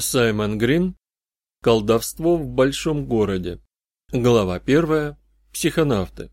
Саймон Грин. Колдовство в большом городе. Глава 1. Психонавты.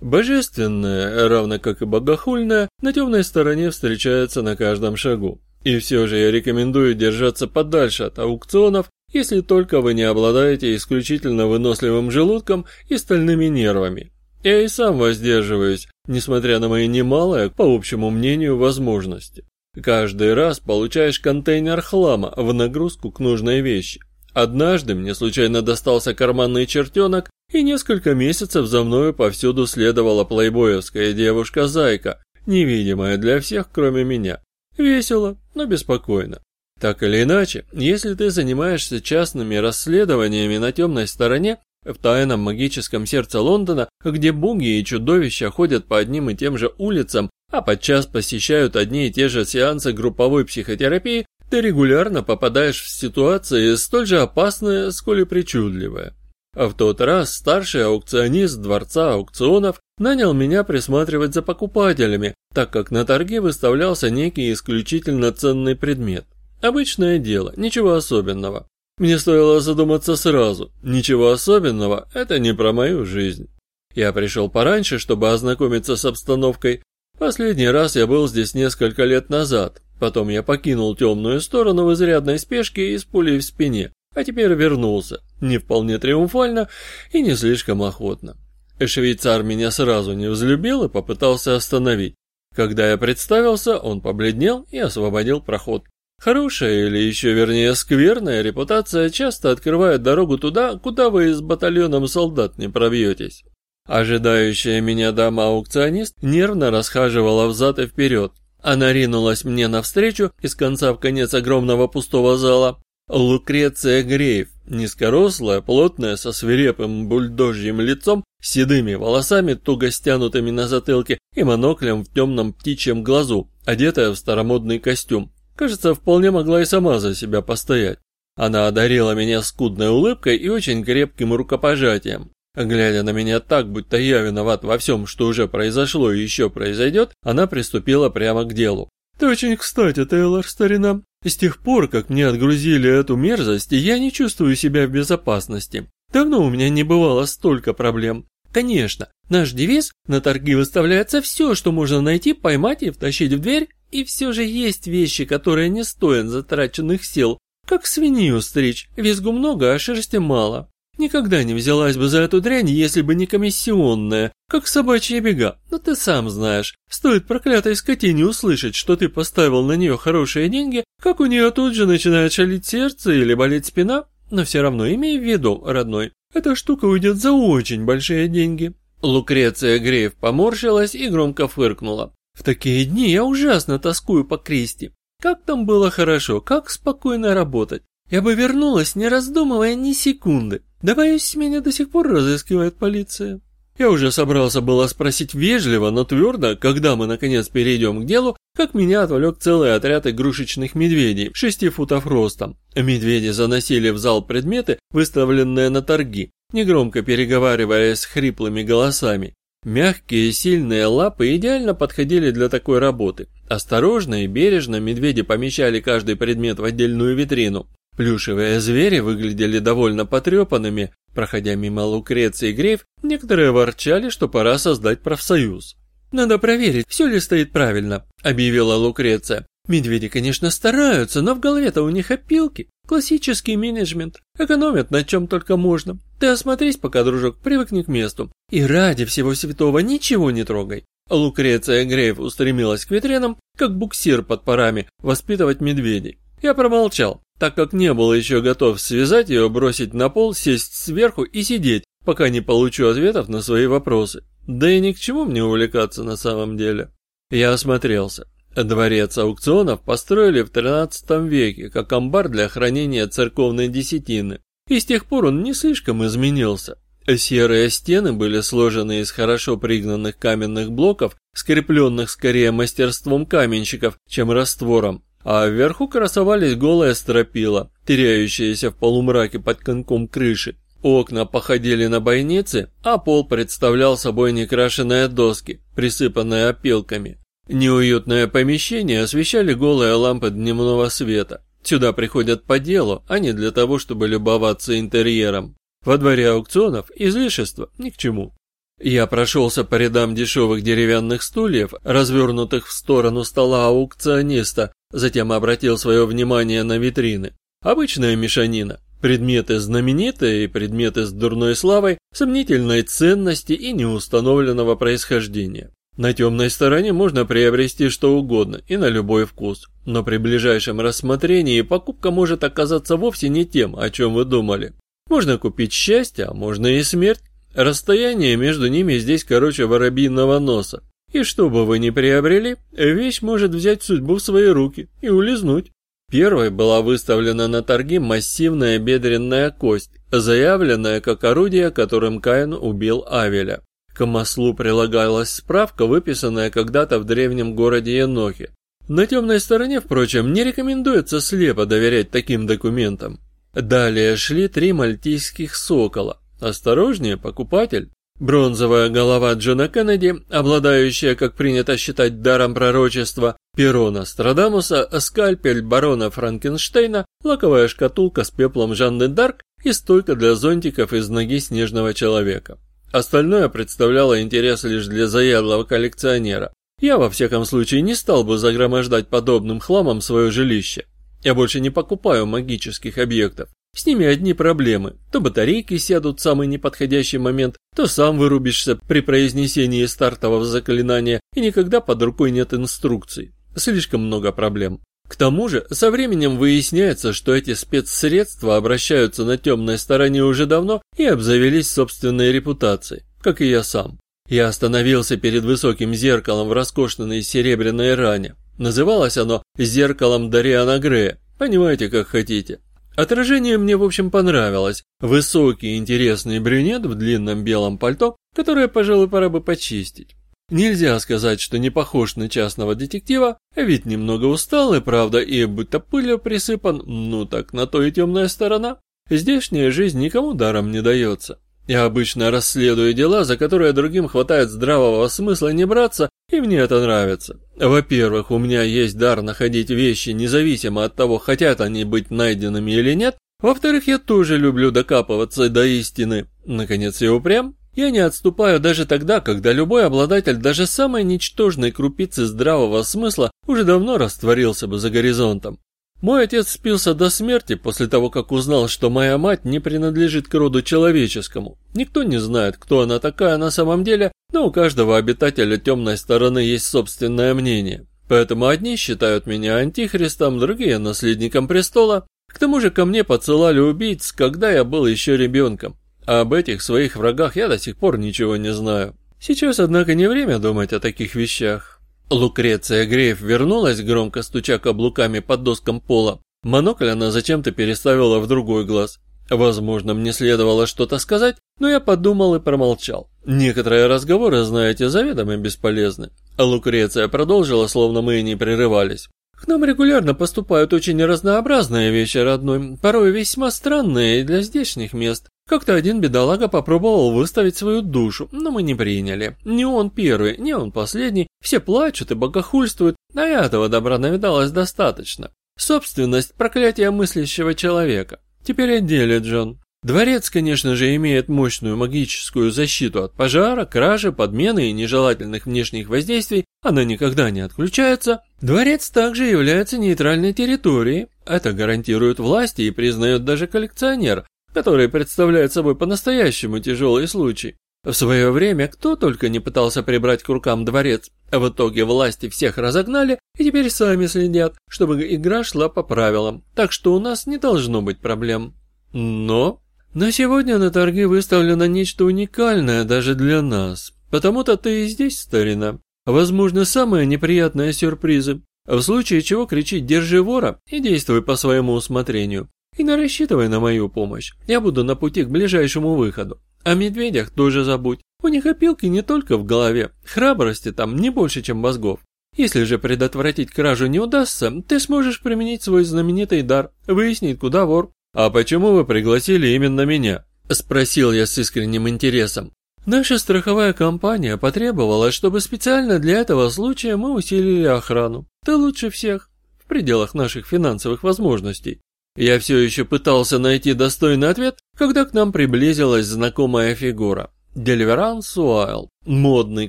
Божественное, равно как и богохульное, на темной стороне встречается на каждом шагу. И все же я рекомендую держаться подальше от аукционов, если только вы не обладаете исключительно выносливым желудком и стальными нервами. Я и сам воздерживаюсь, несмотря на мои немалые, по общему мнению, возможности. Каждый раз получаешь контейнер хлама в нагрузку к нужной вещи. Однажды мне случайно достался карманный чертенок, и несколько месяцев за мною повсюду следовала плейбоевская девушка-зайка, невидимая для всех, кроме меня. Весело, но беспокойно. Так или иначе, если ты занимаешься частными расследованиями на темной стороне, в тайном магическом сердце Лондона, где буги и чудовища ходят по одним и тем же улицам, а подчас посещают одни и те же сеансы групповой психотерапии, ты регулярно попадаешь в ситуации столь же опасные, сколь и причудливые. А в тот раз старший аукционист Дворца аукционов нанял меня присматривать за покупателями, так как на торге выставлялся некий исключительно ценный предмет. Обычное дело, ничего особенного. Мне стоило задуматься сразу. Ничего особенного, это не про мою жизнь. Я пришел пораньше, чтобы ознакомиться с обстановкой. Последний раз я был здесь несколько лет назад. Потом я покинул темную сторону в изрядной спешке и с пулей в спине. А теперь вернулся. Не вполне триумфально и не слишком охотно. Швейцар меня сразу не взлюбил и попытался остановить. Когда я представился, он побледнел и освободил проход. Хорошая или еще вернее скверная репутация часто открывает дорогу туда, куда вы с батальоном солдат не пробьетесь. Ожидающая меня дама-аукционист нервно расхаживала взад и вперед. Она ринулась мне навстречу из конца в конец огромного пустого зала. Лукреция Греев, низкорослая, плотная, со свирепым бульдожьим лицом, седыми волосами, туго стянутыми на затылке и моноклем в темном птичьем глазу, одетая в старомодный костюм. Кажется, вполне могла и сама за себя постоять. Она одарила меня скудной улыбкой и очень крепким рукопожатием. Глядя на меня так, будто я виноват во всем, что уже произошло и еще произойдет, она приступила прямо к делу. «Ты очень кстати, Тейлор, старина. С тех пор, как мне отгрузили эту мерзость, я не чувствую себя в безопасности. Давно у меня не бывало столько проблем. Конечно, наш девиз на торги выставляется все, что можно найти, поймать и втащить в дверь, и все же есть вещи, которые не стоят затраченных сил. Как свинью стричь, визгу много, а шерсти мало. Никогда не взялась бы за эту дрянь, если бы не комиссионная, как собачья бега. Но ты сам знаешь, стоит проклятой скотине услышать, что ты поставил на нее хорошие деньги, как у нее тут же начинает шалить сердце или болеть спина. Но все равно имей в виду, родной, эта штука уйдет за очень большие деньги. Лукреция Греев поморщилась и громко фыркнула. В такие дни я ужасно тоскую по Кристи. Как там было хорошо, как спокойно работать. Я бы вернулась, не раздумывая ни секунды. Да боюсь, меня до сих пор разыскивает полиция. Я уже собрался было спросить вежливо, но твердо, когда мы наконец перейдем к делу, как меня отвлек целый отряд игрушечных медведей, шести футов ростом. Медведи заносили в зал предметы, выставленные на торги, негромко переговариваясь с хриплыми голосами. Мягкие сильные лапы идеально подходили для такой работы. Осторожно и бережно медведи помещали каждый предмет в отдельную витрину. Плюшевые звери выглядели довольно потрепанными. Проходя мимо Лукреции и Грейв, некоторые ворчали, что пора создать профсоюз. «Надо проверить, все ли стоит правильно», – объявила Лукреция. Медведи, конечно, стараются, но в голове-то у них опилки. Классический менеджмент. Экономят на чем только можно. Ты осмотрись пока, дружок, привыкни к месту. И ради всего святого ничего не трогай. Лукреция Грейв устремилась к витринам, как буксир под парами, воспитывать медведей. Я промолчал, так как не был еще готов связать ее, бросить на пол, сесть сверху и сидеть, пока не получу ответов на свои вопросы. Да и ни к чему мне увлекаться на самом деле. Я осмотрелся. Дворец аукционов построили в XIII веке как амбар для хранения церковной десятины, и с тех пор он не слишком изменился. Серые стены были сложены из хорошо пригнанных каменных блоков, скрепленных скорее мастерством каменщиков, чем раствором, а вверху красовались голые стропила, теряющиеся в полумраке под конком крыши. Окна походили на бойницы, а пол представлял собой некрашенные доски, присыпанные опилками. Неуютное помещение освещали голые лампы дневного света. Сюда приходят по делу, а не для того, чтобы любоваться интерьером. Во дворе аукционов излишества ни к чему. Я прошелся по рядам дешевых деревянных стульев, развернутых в сторону стола аукциониста, затем обратил свое внимание на витрины. Обычная мешанина. Предметы знаменитые и предметы с дурной славой, сомнительной ценности и неустановленного происхождения. На темной стороне можно приобрести что угодно и на любой вкус, но при ближайшем рассмотрении покупка может оказаться вовсе не тем, о чем вы думали. Можно купить счастье, а можно и смерть. Расстояние между ними здесь короче воробьиного носа. И что бы вы ни приобрели, вещь может взять судьбу в свои руки и улизнуть. Первой была выставлена на торги массивная бедренная кость, заявленная как орудие, которым Каин убил Авеля. К маслу прилагалась справка, выписанная когда-то в древнем городе Енохе. На темной стороне, впрочем, не рекомендуется слепо доверять таким документам. Далее шли три мальтийских сокола. Осторожнее, покупатель. Бронзовая голова Джона Кеннеди, обладающая, как принято считать, даром пророчества, перо Нострадамуса, скальпель барона Франкенштейна, лаковая шкатулка с пеплом Жанны Дарк и стойка для зонтиков из ноги снежного человека. Остальное представляло интерес лишь для заядлого коллекционера. Я, во всяком случае, не стал бы загромождать подобным хламом свое жилище. Я больше не покупаю магических объектов. С ними одни проблемы. То батарейки сядут в самый неподходящий момент, то сам вырубишься при произнесении стартового заклинания, и никогда под рукой нет инструкций. Слишком много проблем. К тому же, со временем выясняется, что эти спецсредства обращаются на темной стороне уже давно и обзавелись собственной репутацией, как и я сам. Я остановился перед высоким зеркалом в роскошной серебряной ране. Называлось оно «Зеркалом Дариана Грея». Понимаете, как хотите. Отражение мне, в общем, понравилось. Высокий интересный брюнет в длинном белом пальто, которое, пожалуй, пора бы почистить. Нельзя сказать, что не похож на частного детектива, ведь немного устал и правда, и будто пылью присыпан, ну так на то и темная сторона. Здешняя жизнь никому даром не дается. Я обычно расследую дела, за которые другим хватает здравого смысла не браться, и мне это нравится. Во-первых, у меня есть дар находить вещи независимо от того, хотят они быть найденными или нет. Во-вторых, я тоже люблю докапываться до истины. Наконец, я упрям. Я не отступаю даже тогда, когда любой обладатель даже самой ничтожной крупицы здравого смысла уже давно растворился бы за горизонтом. Мой отец спился до смерти после того, как узнал, что моя мать не принадлежит к роду человеческому. Никто не знает, кто она такая на самом деле, но у каждого обитателя темной стороны есть собственное мнение. Поэтому одни считают меня антихристом, другие – наследником престола. К тому же ко мне подсылали убийц, когда я был еще ребенком. Об этих своих врагах я до сих пор ничего не знаю. Сейчас, однако, не время думать о таких вещах. Лукреция Грейв вернулась, громко стуча каблуками под доскам пола. Монокль она зачем-то переставила в другой глаз. Возможно, мне следовало что-то сказать, но я подумал и промолчал. Некоторые разговоры, знаете, заведомо бесполезны. А Лукреция продолжила, словно мы и не прерывались. К нам регулярно поступают очень разнообразные вещи, родной, порой весьма странные для здешних мест. Как-то один бедолага попробовал выставить свою душу, но мы не приняли. Не он первый, не он последний, все плачут и богохульствуют, а этого добра навидалось достаточно. Собственность – проклятие мыслящего человека. Теперь о деле, Джон. Дворец, конечно же, имеет мощную магическую защиту от пожара, кражи, подмены и нежелательных внешних воздействий, она никогда не отключается. Дворец также является нейтральной территорией, это гарантирует власти и признает даже коллекционер, который представляет собой по-настоящему тяжелый случай. В свое время кто только не пытался прибрать к рукам дворец, а в итоге власти всех разогнали и теперь сами следят, чтобы игра шла по правилам, так что у нас не должно быть проблем. Но на сегодня на торги выставлено нечто уникальное даже для нас. Потому-то ты и здесь, старина. Возможно, самые неприятные сюрпризы. В случае чего кричи «держи вора» и действуй по своему усмотрению. И не рассчитывай на мою помощь. Я буду на пути к ближайшему выходу. О медведях тоже забудь. У них опилки не только в голове. Храбрости там не больше, чем мозгов. Если же предотвратить кражу не удастся, ты сможешь применить свой знаменитый дар, выяснить, куда вор, «А почему вы пригласили именно меня?» – спросил я с искренним интересом. «Наша страховая компания потребовала, чтобы специально для этого случая мы усилили охрану. Ты лучше всех. В пределах наших финансовых возможностей. Я все еще пытался найти достойный ответ, когда к нам приблизилась знакомая фигура. Дельверанс Уайл, модный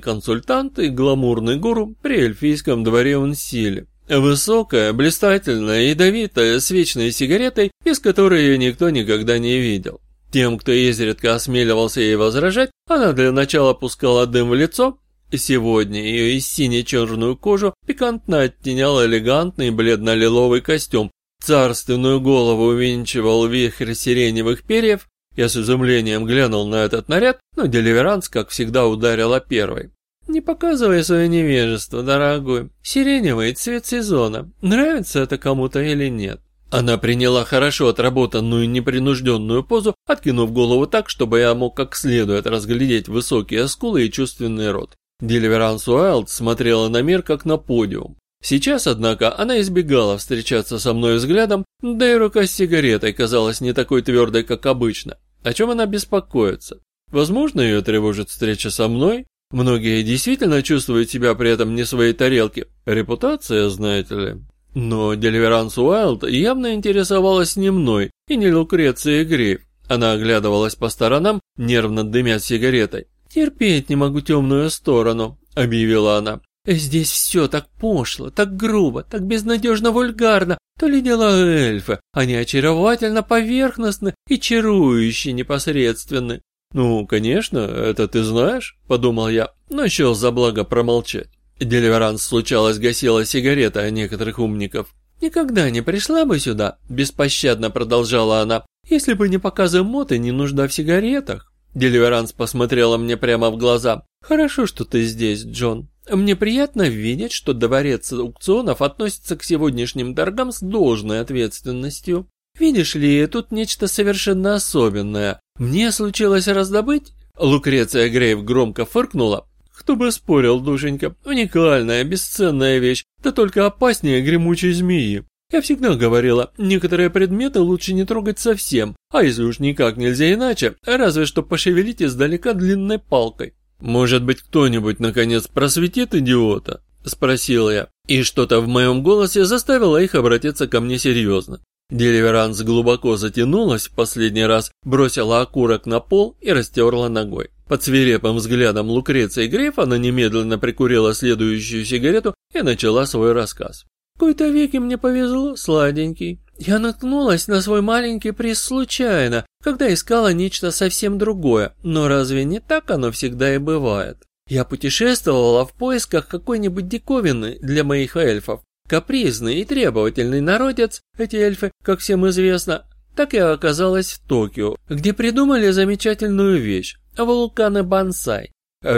консультант и гламурный гуру при эльфийском дворе Унсиле. Высокая, блистательная, ядовитая, с вечной сигаретой, из которой ее никто никогда не видел. Тем, кто изредка осмеливался ей возражать, она для начала пускала дым в лицо. Сегодня ее и сине-черную кожу пикантно оттенял элегантный бледно-лиловый костюм. Царственную голову увенчивал вихрь сиреневых перьев. Я с изумлением глянул на этот наряд, но Деливеранс, как всегда, ударила первой. «Не показывай свое невежество, дорогой. Сиреневый цвет сезона. Нравится это кому-то или нет?» Она приняла хорошо отработанную непринужденную позу, откинув голову так, чтобы я мог как следует разглядеть высокие скулы и чувственный рот. Деливеранс Уайлд смотрела на мир как на подиум. Сейчас, однако, она избегала встречаться со мной взглядом, да и рука с сигаретой казалась не такой твердой, как обычно. О чем она беспокоится? Возможно, ее тревожит встреча со мной? Многие действительно чувствуют себя при этом не своей тарелке. Репутация, знаете ли. Но Дельверанс Уайлд явно интересовалась не мной и не Лукрецией Грейв. Она оглядывалась по сторонам, нервно дымя сигаретой. «Терпеть не могу темную сторону», — объявила она. «Здесь все так пошло, так грубо, так безнадежно вульгарно. То ли дела эльфы, они очаровательно поверхностны и чарующие непосредственны. «Ну, конечно, это ты знаешь», — подумал я, но счел за благо промолчать. Деливеранс случалось гасила сигарета о некоторых умников. «Никогда не пришла бы сюда», – беспощадно продолжала она, «если бы не показы мод и не нужда в сигаретах». Деливеранс посмотрела мне прямо в глаза. «Хорошо, что ты здесь, Джон. Мне приятно видеть, что дворец аукционов относится к сегодняшним торгам с должной ответственностью. Видишь ли, тут нечто совершенно особенное. Мне случилось раздобыть...» Лукреция Грейв громко фыркнула, кто бы спорил, душенька, уникальная, бесценная вещь, да только опаснее гремучей змеи. Я всегда говорила, некоторые предметы лучше не трогать совсем, а если уж никак нельзя иначе, разве что пошевелить издалека длинной палкой. Может быть, кто-нибудь наконец просветит идиота? Спросил я, и что-то в моем голосе заставило их обратиться ко мне серьезно. Деливеранс глубоко затянулась в последний раз, бросила окурок на пол и растерла ногой. Под свирепым взглядом Лукреции Грейф она немедленно прикурила следующую сигарету и начала свой рассказ. «В какой-то веке мне повезло, сладенький. Я наткнулась на свой маленький приз случайно, когда искала нечто совсем другое, но разве не так оно всегда и бывает? Я путешествовала в поисках какой-нибудь диковины для моих эльфов. Капризный и требовательный народец, эти эльфы, как всем известно, так я оказалась в Токио, где придумали замечательную вещь вулканы Бансай.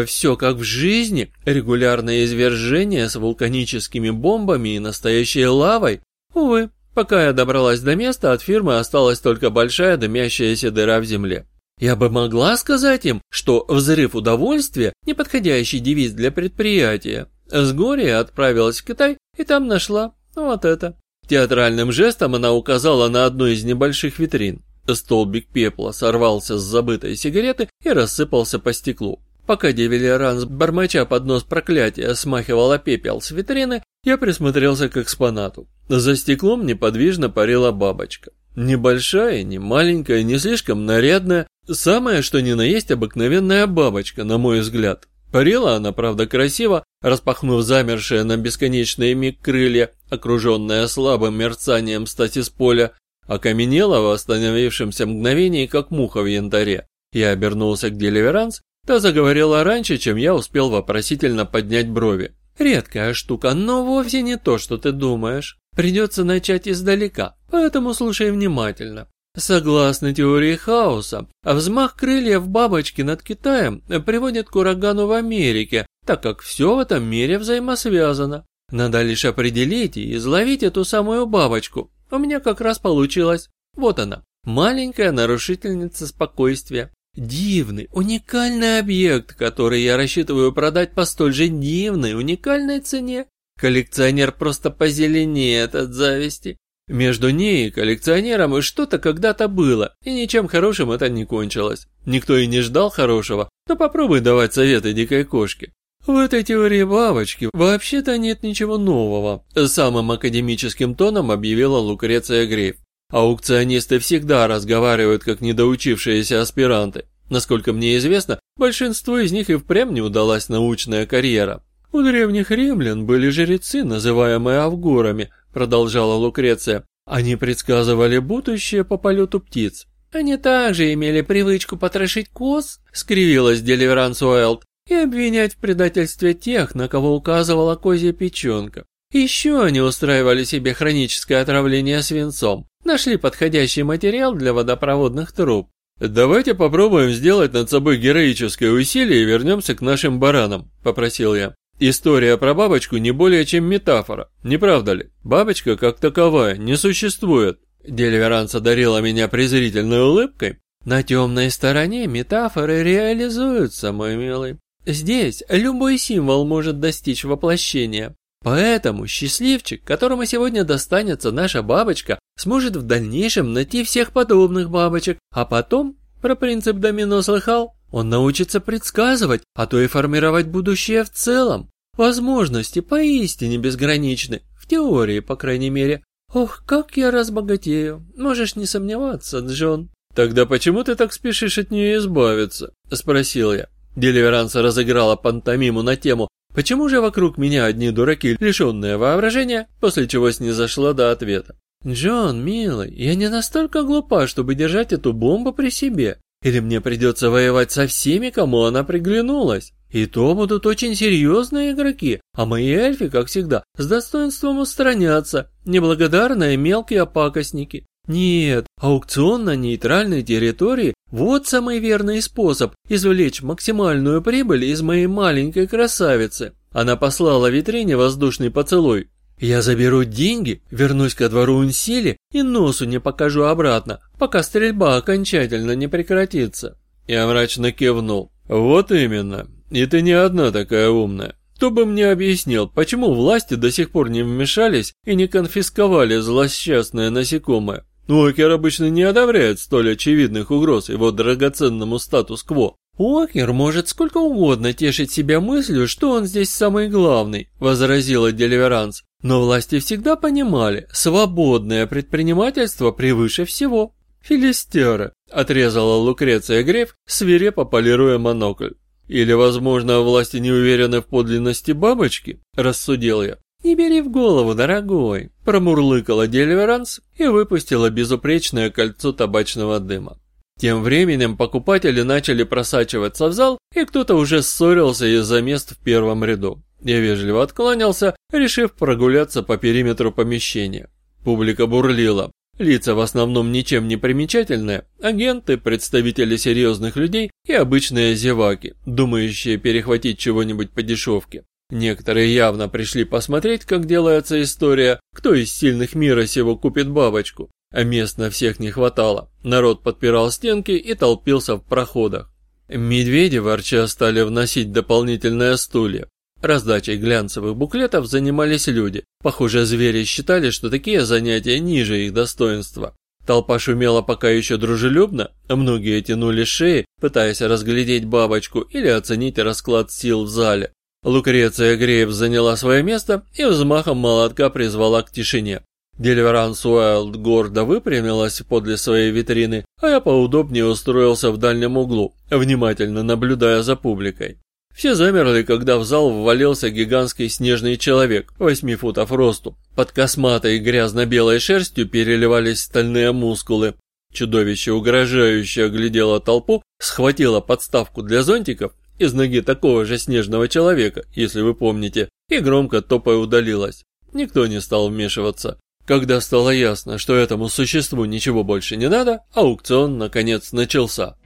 Все как в жизни, регулярное извержение с вулканическими бомбами и настоящей лавой. Увы, пока я добралась до места, от фирмы осталась только большая дымящаяся дыра в земле. Я бы могла сказать им, что взрыв удовольствия – неподходящий девиз для предприятия. С горя отправилась в Китай и там нашла вот это. Театральным жестом она указала на одну из небольших витрин. Столбик пепла сорвался с забытой сигареты и рассыпался по стеклу. Пока Девелиранс, бормоча под нос проклятия, смахивала пепел с витрины, я присмотрелся к экспонату. За стеклом неподвижно парила бабочка. Не большая, не маленькая, не слишком нарядная, самая что ни на есть обыкновенная бабочка, на мой взгляд. Парила она, правда, красиво, распахнув замершие на бесконечные миг крылья, окруженная слабым мерцанием стати с поля, окаменела в остановившемся мгновении, как муха в янтаре. Я обернулся к Деливеранс, та заговорила раньше, чем я успел вопросительно поднять брови. «Редкая штука, но вовсе не то, что ты думаешь. Придется начать издалека, поэтому слушай внимательно. Согласно теории хаоса, взмах крыльев бабочки над Китаем приводит к урагану в Америке, так как все в этом мире взаимосвязано. Надо лишь определить и изловить эту самую бабочку, у меня как раз получилось. Вот она, маленькая нарушительница спокойствия. Дивный, уникальный объект, который я рассчитываю продать по столь же дивной, уникальной цене. Коллекционер просто позеленеет от зависти. Между ней и коллекционером что-то когда-то было, и ничем хорошим это не кончилось. Никто и не ждал хорошего, но попробуй давать советы дикой кошке. В этой теории бабочки вообще-то нет ничего нового, самым академическим тоном объявила Лукреция Грейв. Аукционисты всегда разговаривают как недоучившиеся аспиранты. Насколько мне известно, большинству из них и впрямь не удалась научная карьера. У древних римлян были жрецы, называемые авгурами, продолжала Лукреция. Они предсказывали будущее по полету птиц. Они также имели привычку потрошить коз, скривилась Деливеранс Уэлд, и обвинять в предательстве тех, на кого указывала козья печенка. Еще они устраивали себе хроническое отравление свинцом, нашли подходящий материал для водопроводных труб. «Давайте попробуем сделать над собой героическое усилие и вернемся к нашим баранам», – попросил я. История про бабочку не более чем метафора, не правда ли? Бабочка как таковая не существует. Дельверанс одарила меня презрительной улыбкой. На темной стороне метафоры реализуются, мой милый. Здесь любой символ может достичь воплощения. Поэтому счастливчик, которому сегодня достанется наша бабочка, сможет в дальнейшем найти всех подобных бабочек, а потом, про принцип домино слыхал, он научится предсказывать, а то и формировать будущее в целом. Возможности поистине безграничны, в теории, по крайней мере. Ох, как я разбогатею, можешь не сомневаться, Джон. Тогда почему ты так спешишь от нее избавиться? Спросил я. Деливеранса разыграла пантомиму на тему «Почему же вокруг меня одни дураки, лишенные воображения?» после чего снизошла до ответа. «Джон, милый, я не настолько глупа, чтобы держать эту бомбу при себе. Или мне придется воевать со всеми, кому она приглянулась. И то будут очень серьезные игроки, а мои эльфы, как всегда, с достоинством устранятся, неблагодарные мелкие опакостники. Нет, аукцион на нейтральной территории – вот самый верный способ извлечь максимальную прибыль из моей маленькой красавицы. Она послала витрине воздушный поцелуй. Я заберу деньги, вернусь ко двору Унсили и носу не покажу обратно, пока стрельба окончательно не прекратится. Я мрачно кивнул. Вот именно. И ты не одна такая умная. Кто бы мне объяснил, почему власти до сих пор не вмешались и не конфисковали злосчастное насекомое? Уокер обычно не одобряет столь очевидных угроз его драгоценному статус-кво. «Уокер может сколько угодно тешить себя мыслью, что он здесь самый главный», – возразила Деливеранс. «Но власти всегда понимали, свободное предпринимательство превыше всего». «Филистеры», – отрезала Лукреция Греф, свирепо полируя монокль. «Или, возможно, власти не уверены в подлинности бабочки?» – рассудил я. «Не бери в голову, дорогой», – промурлыкала Дельверанс и выпустила безупречное кольцо табачного дыма. Тем временем покупатели начали просачиваться в зал, и кто-то уже ссорился из-за мест в первом ряду. Я вежливо откланялся, решив прогуляться по периметру помещения. Публика бурлила. Лица в основном ничем не примечательные, агенты, представители серьезных людей и обычные зеваки, думающие перехватить чего-нибудь по дешевке. Некоторые явно пришли посмотреть, как делается история, кто из сильных мира сего купит бабочку. А мест на всех не хватало. Народ подпирал стенки и толпился в проходах. Медведи ворча стали вносить дополнительные стулья. Раздачей глянцевых буклетов занимались люди. Похоже, звери считали, что такие занятия ниже их достоинства. Толпа шумела пока еще дружелюбно, а многие тянули шеи, пытаясь разглядеть бабочку или оценить расклад сил в зале. Лукреция Греев заняла свое место и взмахом молотка призвала к тишине. Дельверанс Уайлд гордо выпрямилась подле своей витрины, а я поудобнее устроился в дальнем углу, внимательно наблюдая за публикой. Все замерли, когда в зал ввалился гигантский снежный человек, восьми футов росту. Под косматой грязно-белой шерстью переливались стальные мускулы. Чудовище угрожающе оглядело толпу, схватило подставку для зонтиков из ноги такого же снежного человека, если вы помните, и громко топая удалилась. Никто не стал вмешиваться. Когда стало ясно, что этому существу ничего больше не надо, аукцион наконец начался.